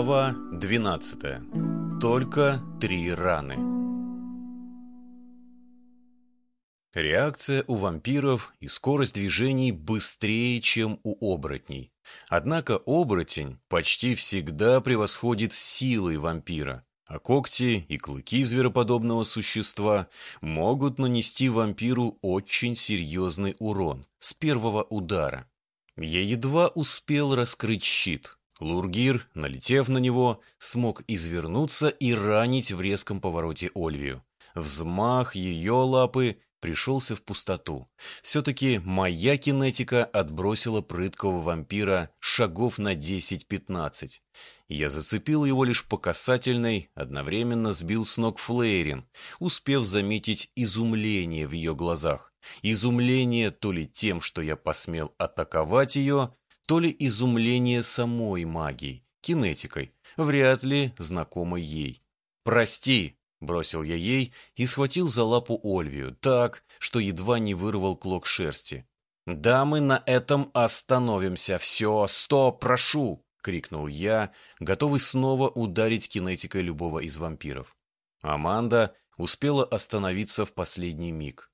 Глава 12. Только три раны. Реакция у вампиров и скорость движений быстрее, чем у оборотней. Однако оборотень почти всегда превосходит силой вампира, а когти и клыки звероподобного существа могут нанести вампиру очень серьезный урон с первого удара. Я едва успел раскрыть щит – Лургир, налетев на него, смог извернуться и ранить в резком повороте Ольвию. Взмах ее лапы пришелся в пустоту. Все-таки моя кинетика отбросила прыткого вампира шагов на 10-15. Я зацепил его лишь по касательной, одновременно сбил с ног Флейрин, успев заметить изумление в ее глазах. Изумление то ли тем, что я посмел атаковать ее, то ли изумление самой магией, кинетикой, вряд ли знакомой ей. «Прости!» — бросил я ей и схватил за лапу Ольвию так, что едва не вырвал клок шерсти. «Да, мы на этом остановимся. Все, стоп, прошу!» — крикнул я, готовый снова ударить кинетикой любого из вампиров. Аманда успела остановиться в последний миг.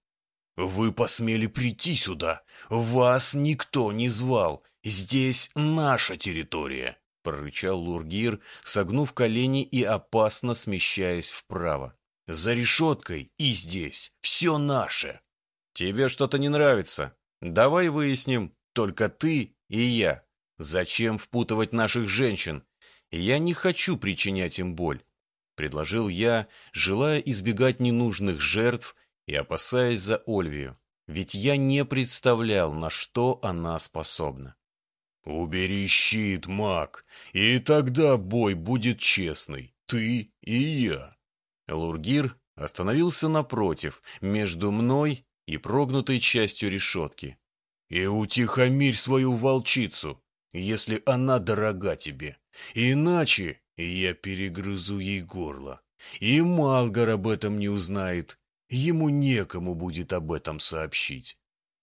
«Вы посмели прийти сюда? Вас никто не звал. «Здесь наша территория», — прорычал Лургир, согнув колени и опасно смещаясь вправо. «За решеткой и здесь все наше». «Тебе что-то не нравится? Давай выясним, только ты и я. Зачем впутывать наших женщин? Я не хочу причинять им боль», — предложил я, желая избегать ненужных жертв и опасаясь за Ольвию. Ведь я не представлял, на что она способна. «Убери щит, маг, и тогда бой будет честный, ты и я». Лургир остановился напротив, между мной и прогнутой частью решетки. «И утихомирь свою волчицу, если она дорога тебе, иначе я перегрызу ей горло. И Малгар об этом не узнает, ему некому будет об этом сообщить».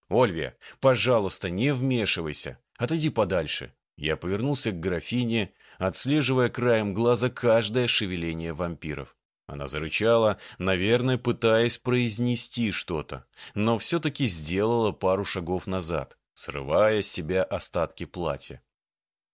«Ольвия, пожалуйста, не вмешивайся. Отойди подальше. Я повернулся к графине, отслеживая краем глаза каждое шевеление вампиров. Она зарычала, наверное, пытаясь произнести что-то, но все-таки сделала пару шагов назад, срывая с себя остатки платья.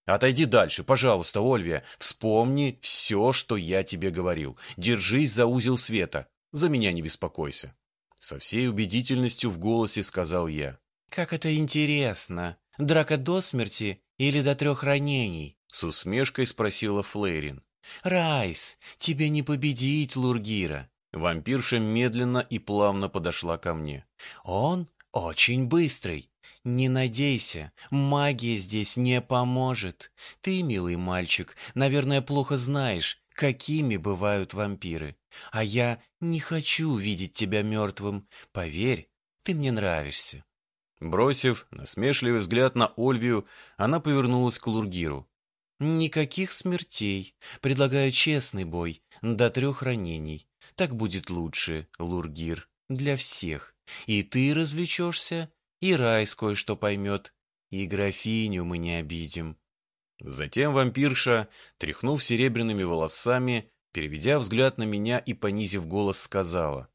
«Отойди дальше, пожалуйста, Ольвия. Вспомни все, что я тебе говорил. Держись за узел света. За меня не беспокойся». Со всей убедительностью в голосе сказал я. «Как это интересно!» Драка до смерти или до трех ранений?» — с усмешкой спросила Флейрин. «Райс, тебе не победить Лургира!» Вампирша медленно и плавно подошла ко мне. «Он очень быстрый. Не надейся, магия здесь не поможет. Ты, милый мальчик, наверное, плохо знаешь, какими бывают вампиры. А я не хочу видеть тебя мертвым. Поверь, ты мне нравишься». Бросив насмешливый взгляд на Ольвию, она повернулась к Лургиру. «Никаких смертей. Предлагаю честный бой, до трех ранений. Так будет лучше, Лургир, для всех. И ты развлечешься, и Райс кое-что поймет, и графиню мы не обидим». Затем вампирша, тряхнув серебряными волосами, переведя взгляд на меня и понизив голос, сказала.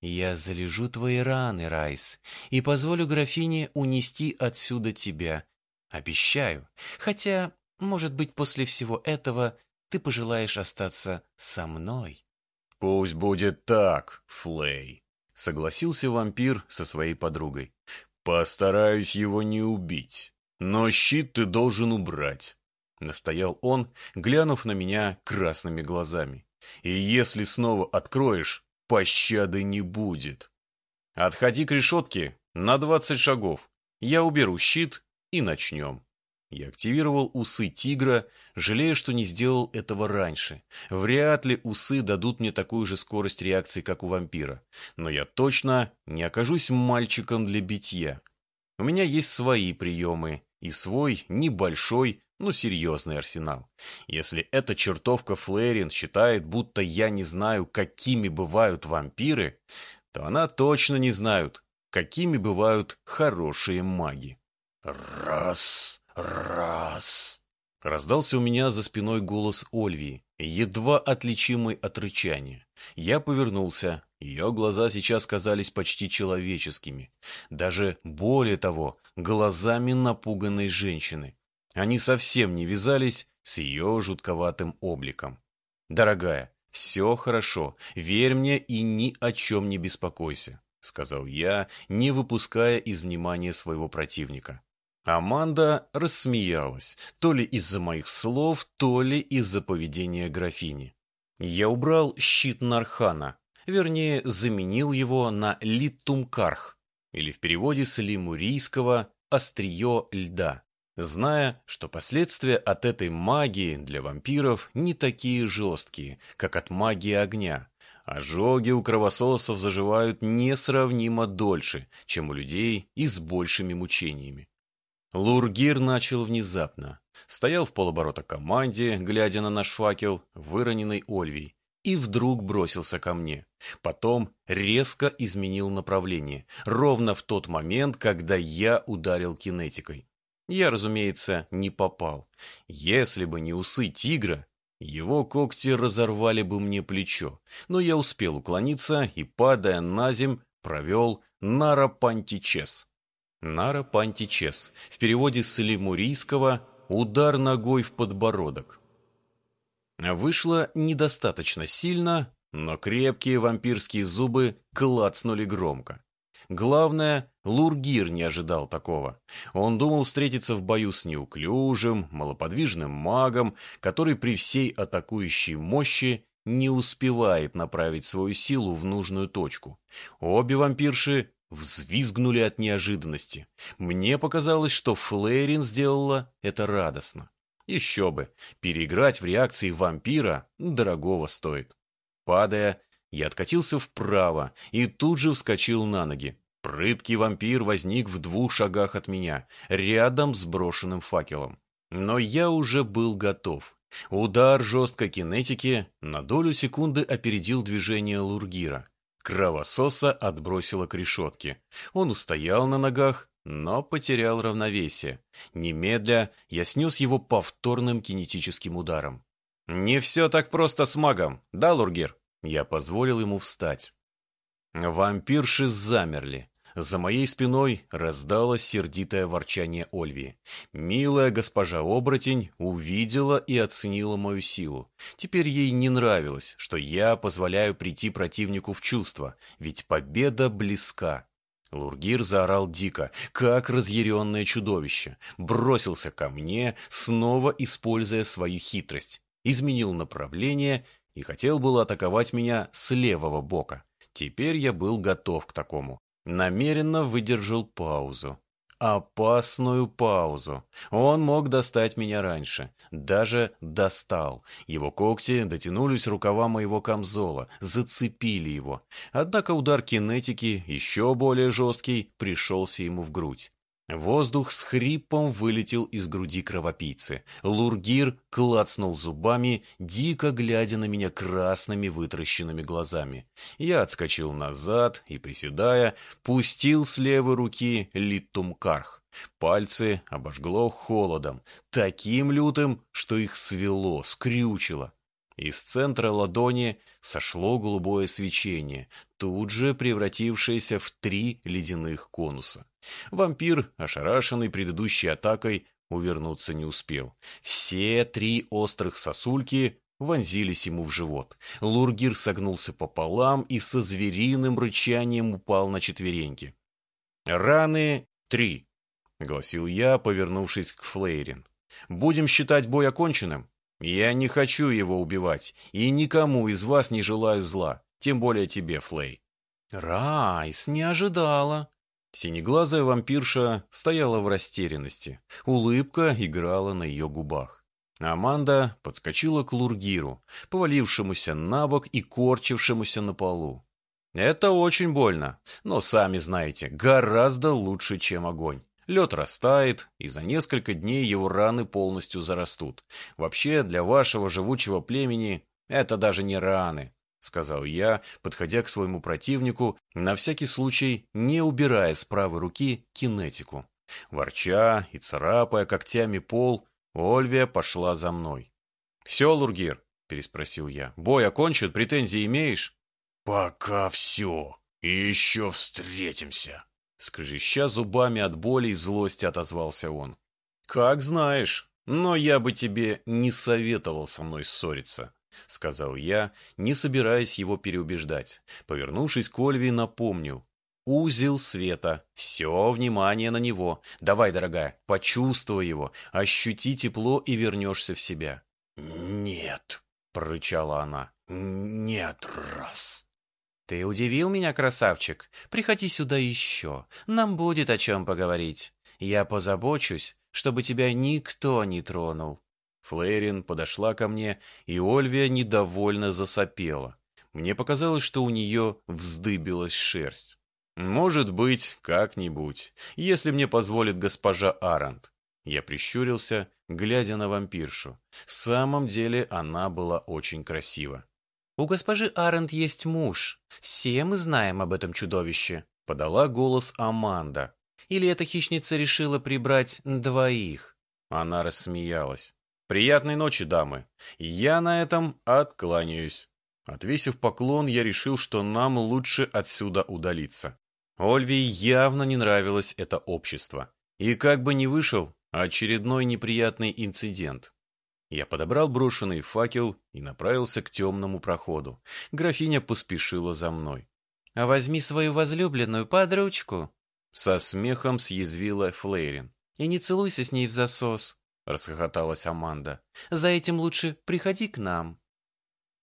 «Я залежу твои раны, Райс, и позволю графине унести отсюда тебя. Обещаю. Хотя, может быть, после всего этого ты пожелаешь остаться со мной». «Пусть будет так, Флей», — согласился вампир со своей подругой. «Постараюсь его не убить, но щит ты должен убрать», — настоял он, глянув на меня красными глазами. «И если снова откроешь, пощады не будет. Отходи к решетке на двадцать шагов. Я уберу щит и начнем. Я активировал усы тигра, жалея, что не сделал этого раньше. Вряд ли усы дадут мне такую же скорость реакции, как у вампира. Но я точно не окажусь мальчиком для битья. У меня есть свои приемы и свой небольшой, ну, серьезный арсенал. Если эта чертовка Флэрин считает, будто я не знаю, какими бывают вампиры, то она точно не знает, какими бывают хорошие маги. Раз, раз. Раздался у меня за спиной голос Ольвии, едва отличимый от рычания. Я повернулся, ее глаза сейчас казались почти человеческими. Даже более того, глазами напуганной женщины. Они совсем не вязались с ее жутковатым обликом. «Дорогая, все хорошо, верь мне и ни о чем не беспокойся», сказал я, не выпуская из внимания своего противника. Аманда рассмеялась, то ли из-за моих слов, то ли из-за поведения графини. Я убрал щит Нархана, вернее, заменил его на Литтумкарх, или в переводе с лимурийского «острие льда», зная, что последствия от этой магии для вампиров не такие жесткие, как от магии огня. Ожоги у кровососов заживают несравнимо дольше, чем у людей и с большими мучениями. Лургир начал внезапно. Стоял в полоборота команде, глядя на наш факел, выроненный Ольвий, и вдруг бросился ко мне. Потом резко изменил направление, ровно в тот момент, когда я ударил кинетикой. Я, разумеется, не попал. Если бы не усы тигра, его когти разорвали бы мне плечо, но я успел уклониться и, падая на земь, провел нарапантичес. Нара Пантичес. В переводе с лемурийского «удар ногой в подбородок». Вышло недостаточно сильно, но крепкие вампирские зубы клацнули громко. Главное, Лургир не ожидал такого. Он думал встретиться в бою с неуклюжим, малоподвижным магом, который при всей атакующей мощи не успевает направить свою силу в нужную точку. Обе вампирши взвизгнули от неожиданности. Мне показалось, что Флейрин сделала это радостно. Еще бы, переиграть в реакции вампира дорогого стоит. Падая, я откатился вправо и тут же вскочил на ноги. Прыткий вампир возник в двух шагах от меня, рядом с брошенным факелом. Но я уже был готов. Удар жесткой кинетики на долю секунды опередил движение Лургира. Кровососа отбросило к решетке. Он устоял на ногах, но потерял равновесие. Немедля я снес его повторным кинетическим ударом. «Не все так просто с магом, да, Лургер?» Я позволил ему встать. Вампирши замерли. За моей спиной раздалось сердитое ворчание Ольви. Милая госпожа-оборотень увидела и оценила мою силу. Теперь ей не нравилось, что я позволяю прийти противнику в чувство, ведь победа близка. Лургир заорал дико, как разъяренное чудовище, бросился ко мне, снова используя свою хитрость, изменил направление и хотел было атаковать меня с левого бока. Теперь я был готов к такому. Намеренно выдержал паузу. Опасную паузу. Он мог достать меня раньше. Даже достал. Его когти дотянулись рукава моего камзола, зацепили его. Однако удар кинетики, еще более жесткий, пришелся ему в грудь. Воздух с хрипом вылетел из груди кровопийцы. Лургир клацнул зубами, дико глядя на меня красными вытращенными глазами. Я отскочил назад и, приседая, пустил с левой руки литумкарх. Пальцы обожгло холодом, таким лютым, что их свело, скрючило. Из центра ладони сошло голубое свечение, тут же превратившееся в три ледяных конуса. Вампир, ошарашенный предыдущей атакой, увернуться не успел. Все три острых сосульки вонзились ему в живот. Лургир согнулся пополам и со звериным рычанием упал на четвереньки. «Раны три», — гласил я, повернувшись к Флейрин. «Будем считать бой оконченным? Я не хочу его убивать, и никому из вас не желаю зла, тем более тебе, Флей». «Райс не ожидала», Синеглазая вампирша стояла в растерянности. Улыбка играла на ее губах. Аманда подскочила к Лургиру, повалившемуся на бок и корчившемуся на полу. «Это очень больно, но, сами знаете, гораздо лучше, чем огонь. Лед растает, и за несколько дней его раны полностью зарастут. Вообще, для вашего живучего племени это даже не раны, — сказал я, подходя к своему противнику, на всякий случай не убирая с правой руки кинетику. Ворча и царапая когтями пол, Ольвия пошла за мной. «Все, Лургир?» – переспросил я. «Бой окончен? Претензии имеешь?» «Пока все. И еще встретимся». Скрежеща зубами от боли и злости отозвался он. «Как знаешь, но я бы тебе не советовал со мной ссориться», — сказал я, не собираясь его переубеждать. Повернувшись к Ольве, напомнил. «Узел света. Все внимание на него. Давай, дорогая, почувствуй его, ощути тепло и вернешься в себя». «Нет», — прорычала она. «Нет, раз». «Ты удивил меня, красавчик. Приходи сюда еще. Нам будет о чем поговорить. Я позабочусь, чтобы тебя никто не тронул». Флейрин подошла ко мне, и Ольвия недовольно засопела. Мне показалось, что у нее вздыбилась шерсть. «Может быть, как-нибудь, если мне позволит госпожа Арант». Я прищурился, глядя на вампиршу. В самом деле она была очень красива. «У госпожи Арент есть муж. Все мы знаем об этом чудовище», — подала голос Аманда. «Или эта хищница решила прибрать двоих?» Она рассмеялась. «Приятной ночи, дамы. Я на этом откланяюсь». Отвесив поклон, я решил, что нам лучше отсюда удалиться. Ольвии явно не нравилось это общество. И как бы ни вышел, очередной неприятный инцидент. Я подобрал брошенный факел и направился к темному проходу. Графиня поспешила за мной. «А возьми свою возлюбленную под ручку!» Со смехом съязвила Флейрин. «И не целуйся с ней в засос!» Расхохоталась Аманда. «За этим лучше приходи к нам!»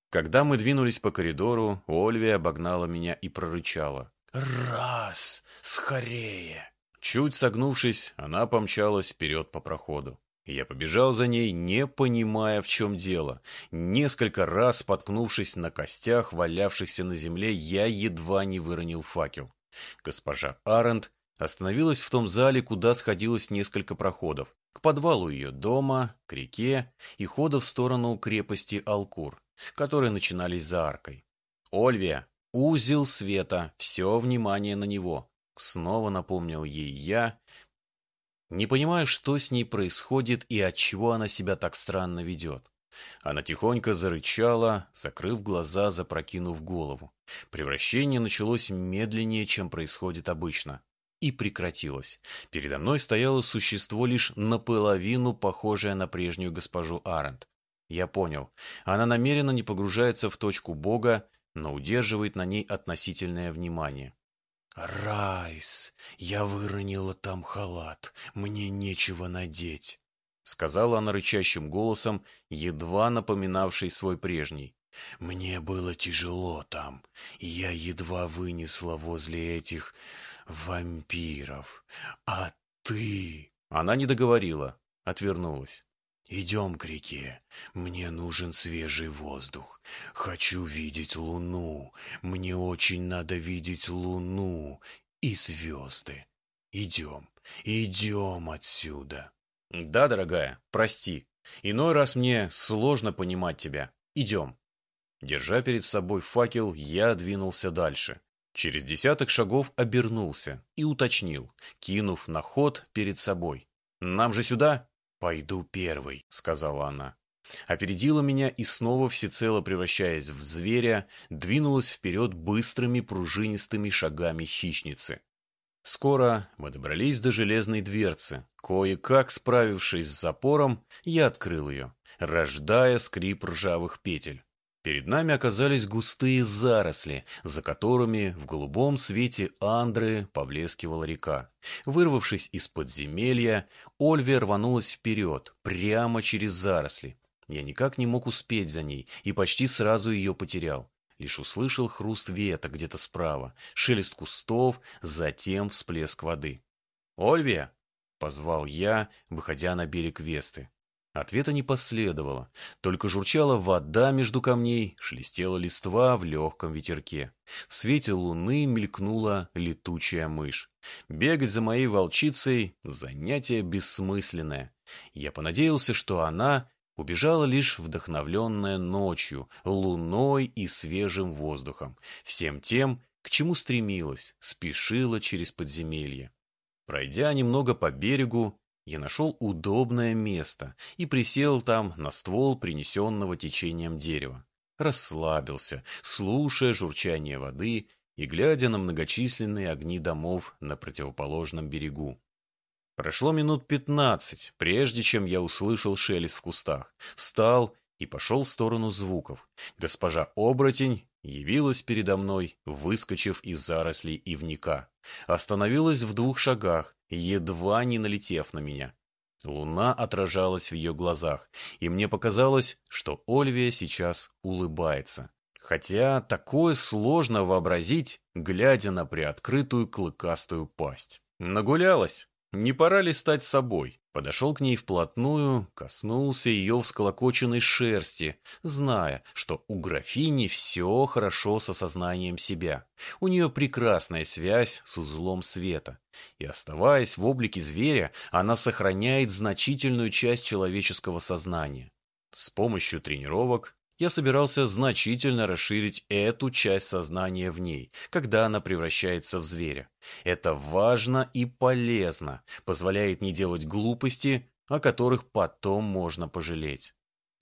Когда мы двинулись по коридору, Ольвия обогнала меня и прорычала. «Раз! Скорее!» Чуть согнувшись, она помчалась вперед по проходу. Я побежал за ней, не понимая, в чем дело. Несколько раз, споткнувшись на костях, валявшихся на земле, я едва не выронил факел. Госпожа Арент остановилась в том зале, куда сходилось несколько проходов. К подвалу ее дома, к реке и хода в сторону крепости Алкур, которые начинались за аркой. «Ольвия! Узел света! Все внимание на него!» Снова напомнил ей я, не понимаю, что с ней происходит и от чего она себя так странно ведет. Она тихонько зарычала, закрыв глаза, запрокинув голову. Превращение началось медленнее, чем происходит обычно. И прекратилось. Передо мной стояло существо лишь наполовину похожее на прежнюю госпожу Арент. Я понял. Она намеренно не погружается в точку Бога, но удерживает на ней относительное внимание. «Райс, я выронила там халат, мне нечего надеть», — сказала она рычащим голосом, едва напоминавший свой прежний. «Мне было тяжело там, я едва вынесла возле этих вампиров. А ты...» Она не договорила, отвернулась. «Идем к реке. Мне нужен свежий воздух. Хочу видеть луну. Мне очень надо видеть луну и звезды. Идем, идем отсюда». «Да, дорогая, прости. Иной раз мне сложно понимать тебя. Идем». Держа перед собой факел, я двинулся дальше. Через десяток шагов обернулся и уточнил, кинув на ход перед собой. «Нам же сюда?» «Пойду первый», — сказала она. Опередила меня и снова, всецело превращаясь в зверя, двинулась вперед быстрыми пружинистыми шагами хищницы. Скоро мы добрались до железной дверцы. Кое-как справившись с запором, я открыл ее, рождая скрип ржавых петель. Перед нами оказались густые заросли, за которыми в голубом свете Андры поблескивала река. Вырвавшись из подземелья, Ольвия рванулась вперед, прямо через заросли. Я никак не мог успеть за ней и почти сразу ее потерял. Лишь услышал хруст веток где-то справа, шелест кустов, затем всплеск воды. «Ольвия!» — позвал я, выходя на берег Весты. Ответа не последовало, только журчала вода между камней, шелестела листва в легком ветерке. В свете луны мелькнула летучая мышь. Бегать за моей волчицей — занятие бессмысленное. Я понадеялся, что она убежала лишь вдохновленная ночью, луной и свежим воздухом, всем тем, к чему стремилась, спешила через подземелье. Пройдя немного по берегу, я нашел удобное место и присел там на ствол принесенного течением дерева. Расслабился, слушая журчание воды и глядя на многочисленные огни домов на противоположном берегу. Прошло минут пятнадцать, прежде чем я услышал шелест в кустах, встал и пошел в сторону звуков. Госпожа Оборотень явилась передо мной, выскочив из зарослей ивника. Остановилась в двух шагах, едва не налетев на меня. Луна отражалась в ее глазах, и мне показалось, что Ольвия сейчас улыбается. Хотя такое сложно вообразить, глядя на приоткрытую клыкастую пасть. Нагулялась. Не пора ли стать собой? Подошел к ней вплотную, коснулся ее всколокоченной шерсти, зная, что у графини все хорошо с осознанием себя. У нее прекрасная связь с узлом света. И оставаясь в облике зверя, она сохраняет значительную часть человеческого сознания. С помощью тренировок я собирался значительно расширить эту часть сознания в ней, когда она превращается в зверя. Это важно и полезно, позволяет не делать глупости, о которых потом можно пожалеть.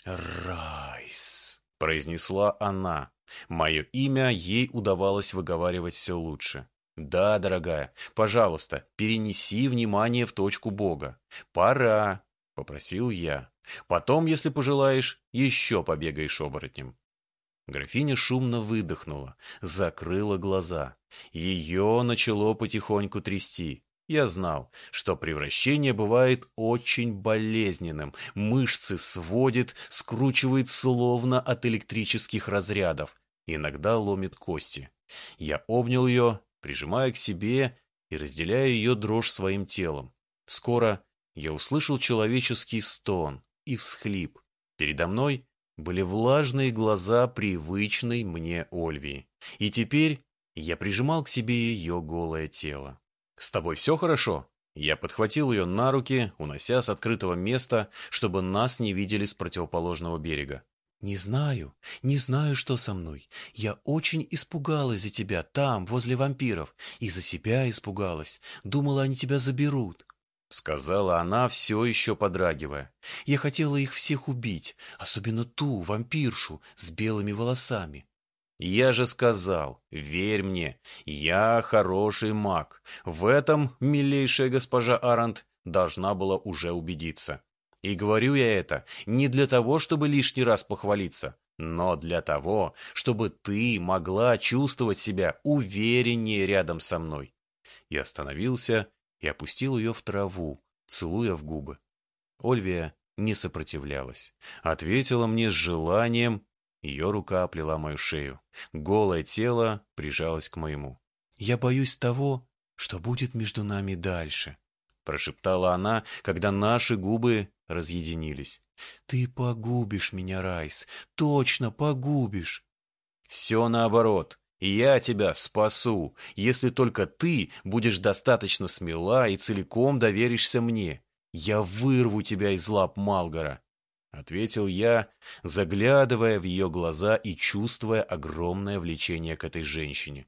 «Райс», — произнесла она. Мое имя ей удавалось выговаривать все лучше. «Да, дорогая, пожалуйста, перенеси внимание в точку Бога. Пора», — попросил я. Потом, если пожелаешь, еще побегаешь оборотнем. Графиня шумно выдохнула, закрыла глаза. Ее начало потихоньку трясти. Я знал, что превращение бывает очень болезненным. Мышцы сводит, скручивает словно от электрических разрядов. Иногда ломит кости. Я обнял ее, прижимая к себе и разделяя ее дрожь своим телом. Скоро я услышал человеческий стон и всхлип. Передо мной были влажные глаза привычной мне Ольвии. И теперь я прижимал к себе ее голое тело. «С тобой все хорошо?» Я подхватил ее на руки, унося с открытого места, чтобы нас не видели с противоположного берега. «Не знаю, не знаю, что со мной. Я очень испугалась за тебя там, возле вампиров. И за себя испугалась. Думала, они тебя заберут. — сказала она, все еще подрагивая. «Я хотела их всех убить, особенно ту, вампиршу, с белыми волосами». «Я же сказал, верь мне, я хороший маг. В этом, милейшая госпожа Арант, должна была уже убедиться. И говорю я это не для того, чтобы лишний раз похвалиться, но для того, чтобы ты могла чувствовать себя увереннее рядом со мной». И остановился, и опустил ее в траву, целуя в губы. Ольвия не сопротивлялась. Ответила мне с желанием. Ее рука оплела мою шею. Голое тело прижалось к моему. «Я боюсь того, что будет между нами дальше», прошептала она, когда наши губы разъединились. «Ты погубишь меня, Райс, точно погубишь!» «Все наоборот. Я тебя спасу, если только ты будешь достаточно смела и целиком доверишься мне. Я вырву тебя из лап Малгора, — ответил я, заглядывая в ее глаза и чувствуя огромное влечение к этой женщине.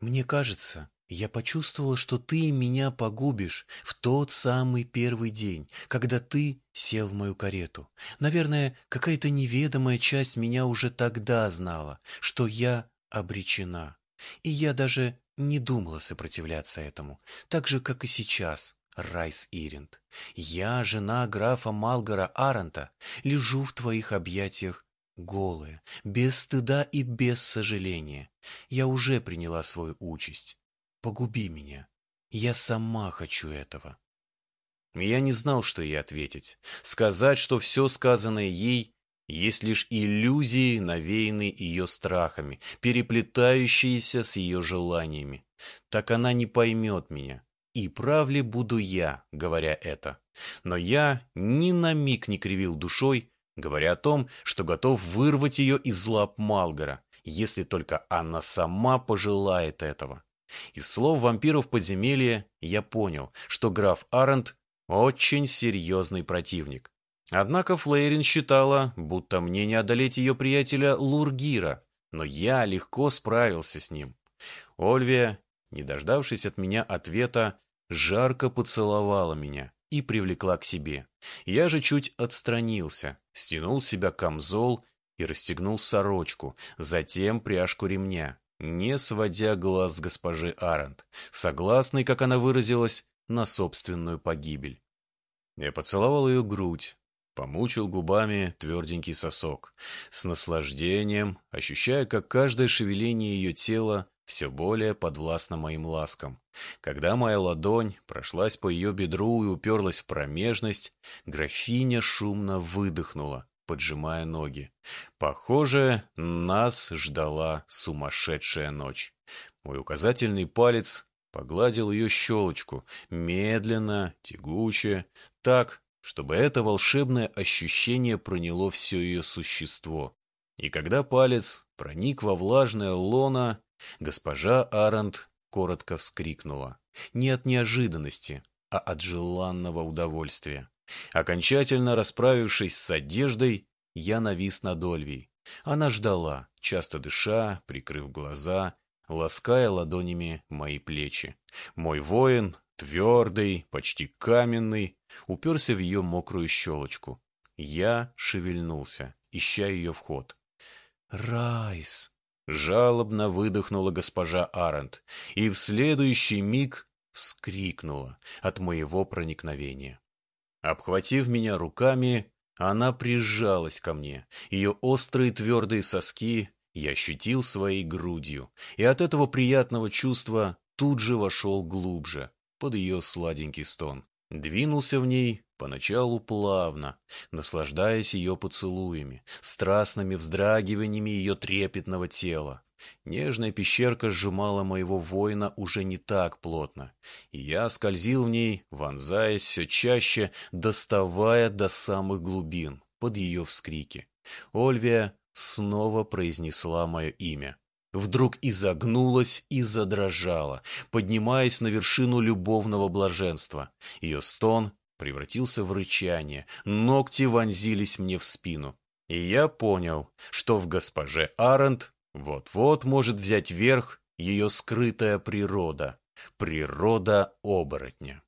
«Мне кажется, я почувствовала, что ты меня погубишь в тот самый первый день, когда ты сел в мою карету. Наверное, какая-то неведомая часть меня уже тогда знала, что я обречена. И я даже не думала сопротивляться этому, так же, как и сейчас, Райс Иринд. Я, жена графа Малгора Аранта, лежу в твоих объятиях голая, без стыда и без сожаления. Я уже приняла свою участь. Погуби меня. Я сама хочу этого. Я не знал, что ей ответить. Сказать, что все сказанное ей есть лишь иллюзии, навеянные ее страхами, переплетающиеся с ее желаниями. Так она не поймет меня. И прав ли буду я, говоря это? Но я ни на миг не кривил душой, говоря о том, что готов вырвать ее из лап Малгора, если только она сама пожелает этого. Из слов вампиров подземелья я понял, что граф Арент очень серьезный противник. Однако Флейрин считала, будто мне не одолеть ее приятеля Лургира, но я легко справился с ним. Ольвия, не дождавшись от меня ответа, жарко поцеловала меня, и привлекла к себе. Я же чуть отстранился, стянул с себя камзол и расстегнул сорочку, затем пряжку ремня, не сводя глаз с госпожи Арент, согласной, как она выразилась, на собственную погибель. Я поцеловал ее грудь, помучил губами тверденький сосок, с наслаждением, ощущая, как каждое шевеление ее тела все более подвластно моим ласкам. Когда моя ладонь прошлась по ее бедру и уперлась в промежность, графиня шумно выдохнула, поджимая ноги. Похоже, нас ждала сумасшедшая ночь. Мой указательный палец погладил ее щелочку, медленно, тягуче, так, чтобы это волшебное ощущение проняло все ее существо. И когда палец проник во влажное лоно, госпожа Арант коротко вскрикнула. Не от неожиданности, а от желанного удовольствия. Окончательно расправившись с одеждой, я навис над Ольвией. Она ждала, часто дыша, прикрыв глаза, лаская ладонями мои плечи. Мой воин, твердый, почти каменный, уперся в ее мокрую щелочку. Я шевельнулся, ища ее вход. «Райс!» — жалобно выдохнула госпожа Арент, и в следующий миг вскрикнула от моего проникновения. Обхватив меня руками, она прижалась ко мне. Ее острые твердые соски я ощутил своей грудью, и от этого приятного чувства тут же вошел глубже, под ее сладенький стон. Двинулся в ней поначалу плавно, наслаждаясь ее поцелуями, страстными вздрагиваниями ее трепетного тела. Нежная пещерка сжимала моего воина уже не так плотно, и я скользил в ней, вонзаясь все чаще, доставая до самых глубин, под ее вскрики. Ольвия снова произнесла мое имя. Вдруг изогнулась и задрожала, поднимаясь на вершину любовного блаженства. Ее стон превратился в рычание, ногти вонзились мне в спину. И я понял, что в госпоже Арент вот-вот может взять верх ее скрытая природа, природа оборотня.